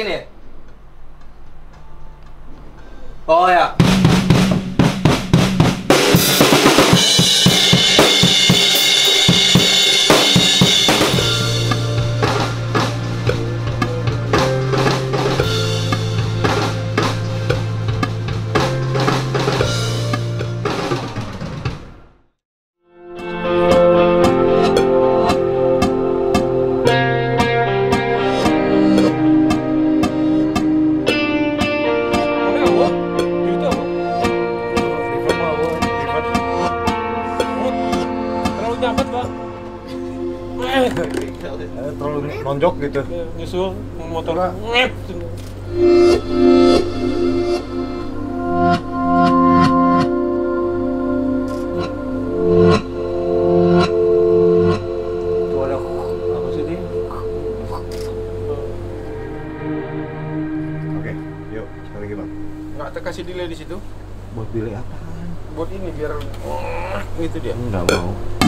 Dari sini. Oh ya. Nonjok gitu. nyusul motor. Ngep. Kasih delay di situ. Buat delay apa? Buat ini biar oh, gitu dia. Enggak mau.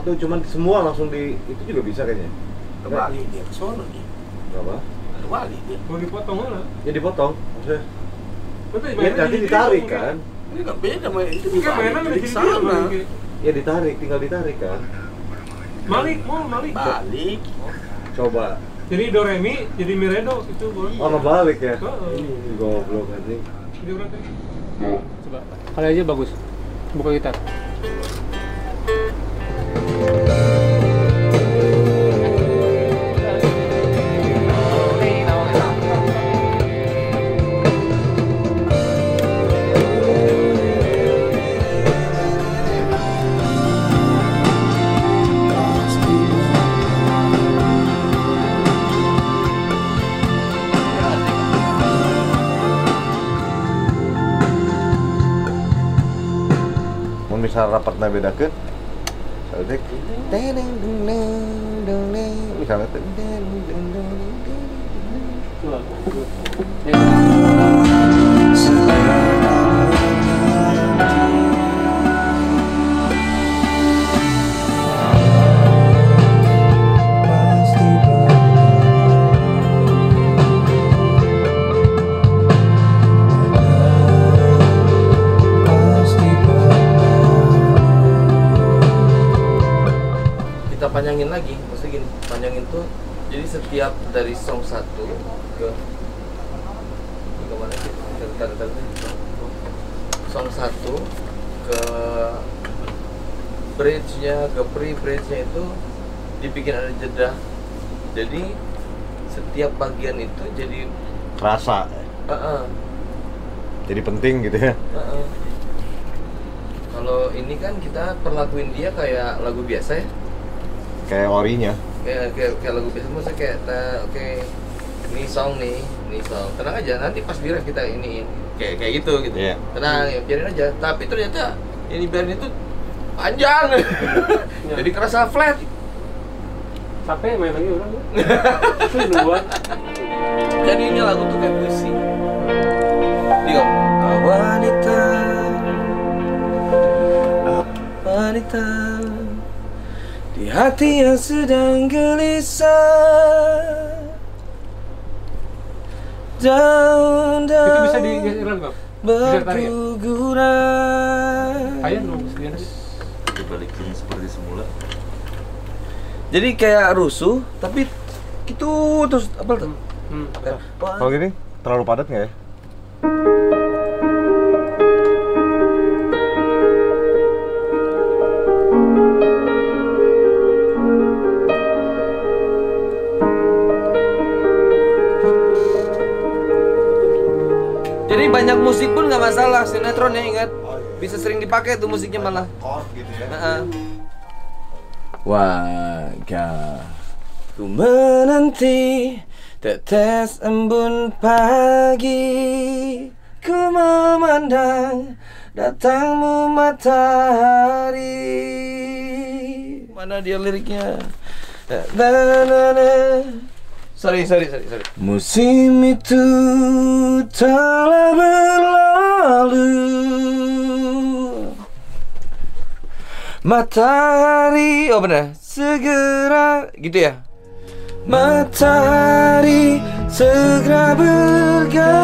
Nggak satu-satu, cuman semua langsung di itu juga bisa kayaknya. Kembali dia ke sono dia. Berapa? Kembali dia. Mau dipotong mana? Ya dipotong, maksudnya. Betul, Ya nanti di- ditarik di- kan? Ini kan beda sama itu Ini kan mainan di sana. Ya ditarik, tinggal ditarik kan. Malik, mau Malik. Balik. Coba. Jadi do re mi, jadi mi re do itu boleh. Oh, balik ya. Heeh. Ih, Goblok anjing. Coba. Kali aja bagus. Buka gitar. Misal rapatnya bedakeun. Sở thích Bây giờ nó tự lagi maksudnya gini panjangin tuh jadi setiap dari song satu ke ke mana sih song satu ke bridge-nya ke pre-bridge-nya itu dibikin ada jeda jadi setiap bagian itu jadi Kerasa. uh -uh, Jadi penting gitu ya. uh-uh. kalau ini kan kita perlakuin dia kayak lagu biasa ya Kayak orinya. kayak kayak, kayak lagu biasa maksudnya kayak ta- oke ini song nih ini song tenang aja nanti pas diref kita ini kayak kayak gitu gitu Iya. tenang ya biarin aja tapi ternyata ini biarin itu panjang jadi kerasa flat Capek main lagi orang. Duluan. jadi ini lagu tuh kayak puisi Digo, wanita wanita hati yang sedang gelisah daun Itu bisa daun digeser Bang. Bisa ya? berguguran. Dibalikin seperti semula. jadi kayak rusuh tapi gitu terus apa tuh Hmm. Wah, Kalau gini terlalu padat nggak ya? Jadi banyak musik pun nggak masalah sinetron ya ingat bisa sering dipakai tuh musiknya malah. Heeh. Wajah Ku menanti Tetes embun pagi Ku memandang Datangmu matahari Mana dia liriknya? Na. Sorry, sorry, sorry, sorry. Musim itu telah berlalu Matahari, oh benar, segera gitu ya. Matahari segera berganti